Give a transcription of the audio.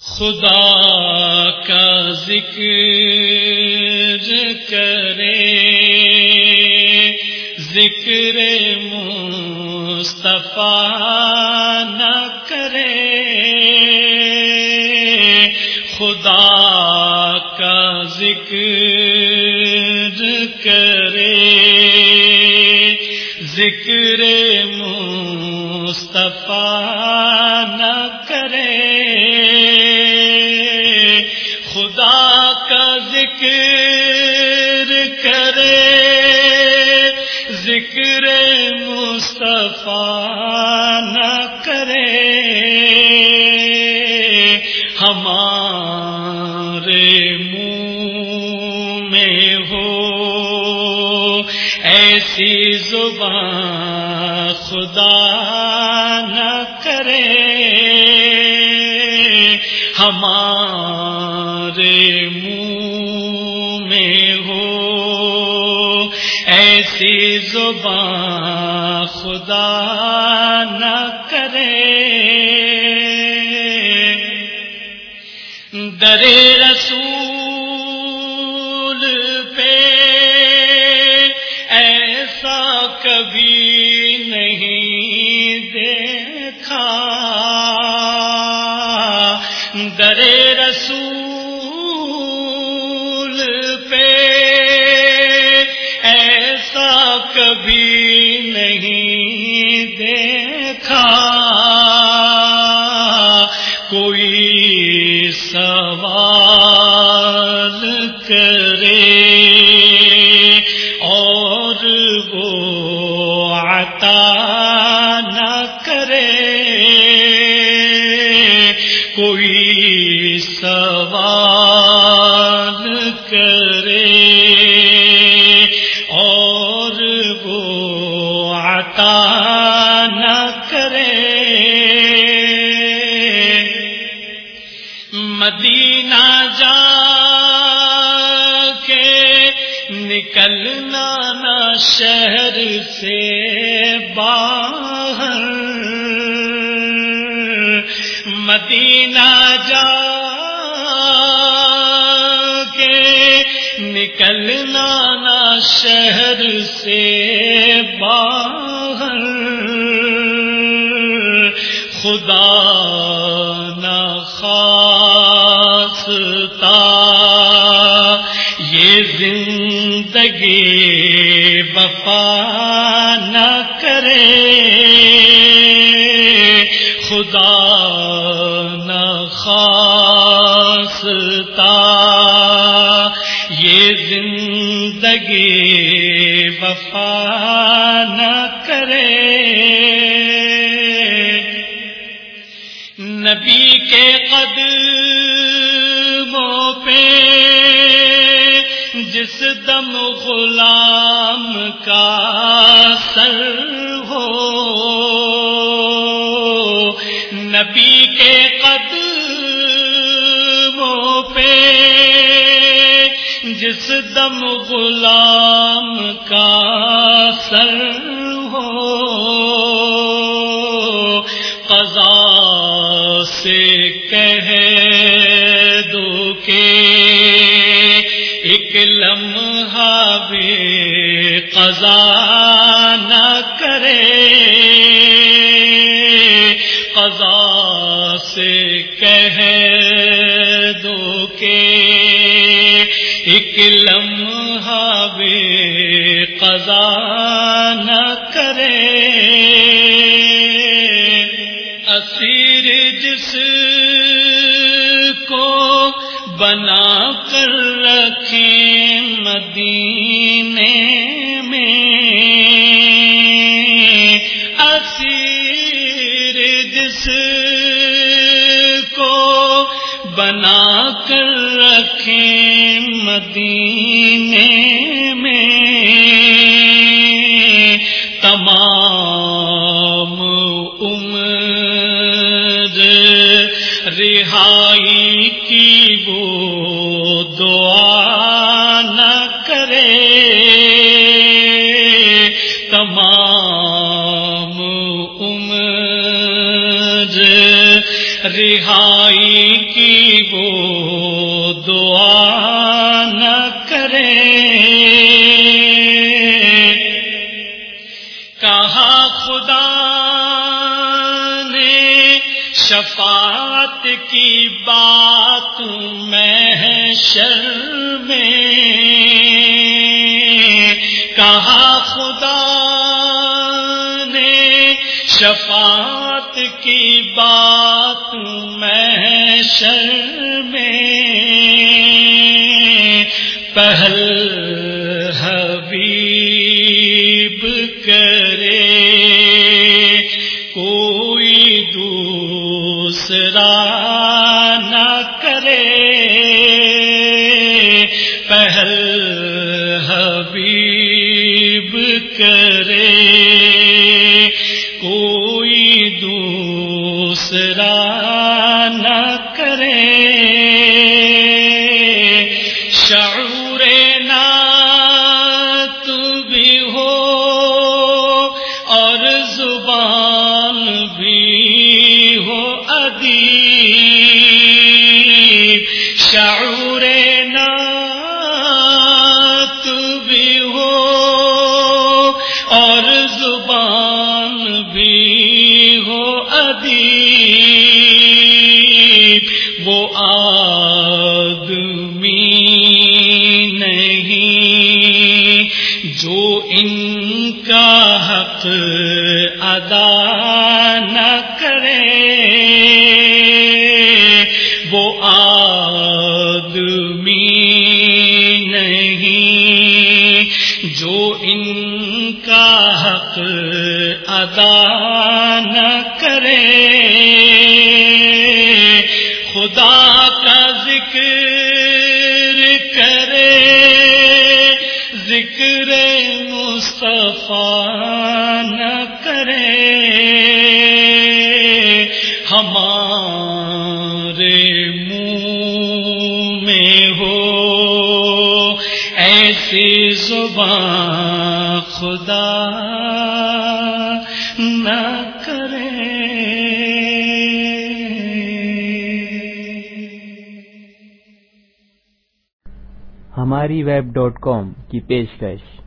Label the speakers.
Speaker 1: خدا کا ذکر کرے، ذکر مصطفیٰ نہ کرے۔ خدا کا ذکر کرے، ذکر مصطفیٰ نہ کرے۔ خدا کا ذکر کرے، ذکر مصطفیٰ نہ کرے۔ ہمارے منہ میں ہو ایسی زبان خدا نہ کرے۔ ہمارے منہ میں ہو۔ ایسی زبان خدا نہ کرے۔ در رسول نہیں دیکھا۔ کوئی سوال کرے اور وہ عطا نہ کرے۔ کوئی سوال کرے نہ کرے۔ مدینہ جا کے نکلنا نہ شہر سے باہر۔ مدینہ جا نکلنا نہ شہر سے باہر۔ خدا نہ خاصتا یہ زندگی وفا نہ کرے۔ خدا زندگی وفا نہ کرے۔ نبی کے قدموں پہ جس دم غلام کا سر جس دم غلام کا سر ہو، قضا سے کہہ دو کہ ایک لمحہ بھی قضا نہ کرے۔ قضا سے کہہ دو کہ ایک لمحہ بھی قضا نہ کرے۔ اسیر جس کو بنا کر رکھے مدینے میں۔ اسیر جس کو بنا کر رکھے مدینے میں تمام عمر رہائی کی وہ دعا نہ کرے تمام عمر رہائی کی وہ دعا نہ کرے۔ کہا خدا نے شفاعت کی بات میں شر میں۔ کہا خدا نے شفاعت کی بات میں میں پہل حبیب کرے کوئی دوسرا نہ دوسرا نہ کرے۔ شعور نات بھی ہو اور زبان بھی ہو ادیب۔ شعور نات بھی ہو اور زبان بھی ہو ادیب وہ آدمی نہیں جو ان کا حق ادا نہ کرے۔ وہ آدمی نہیں جو ان حق ادا نہ کرے۔ خدا کا ذکر کرے۔ ذکر مصطفیٰ نہ کرے۔ ہمارے خدا نہ کرے۔
Speaker 2: ہماری ویب ڈاٹ کام کی پیشکش۔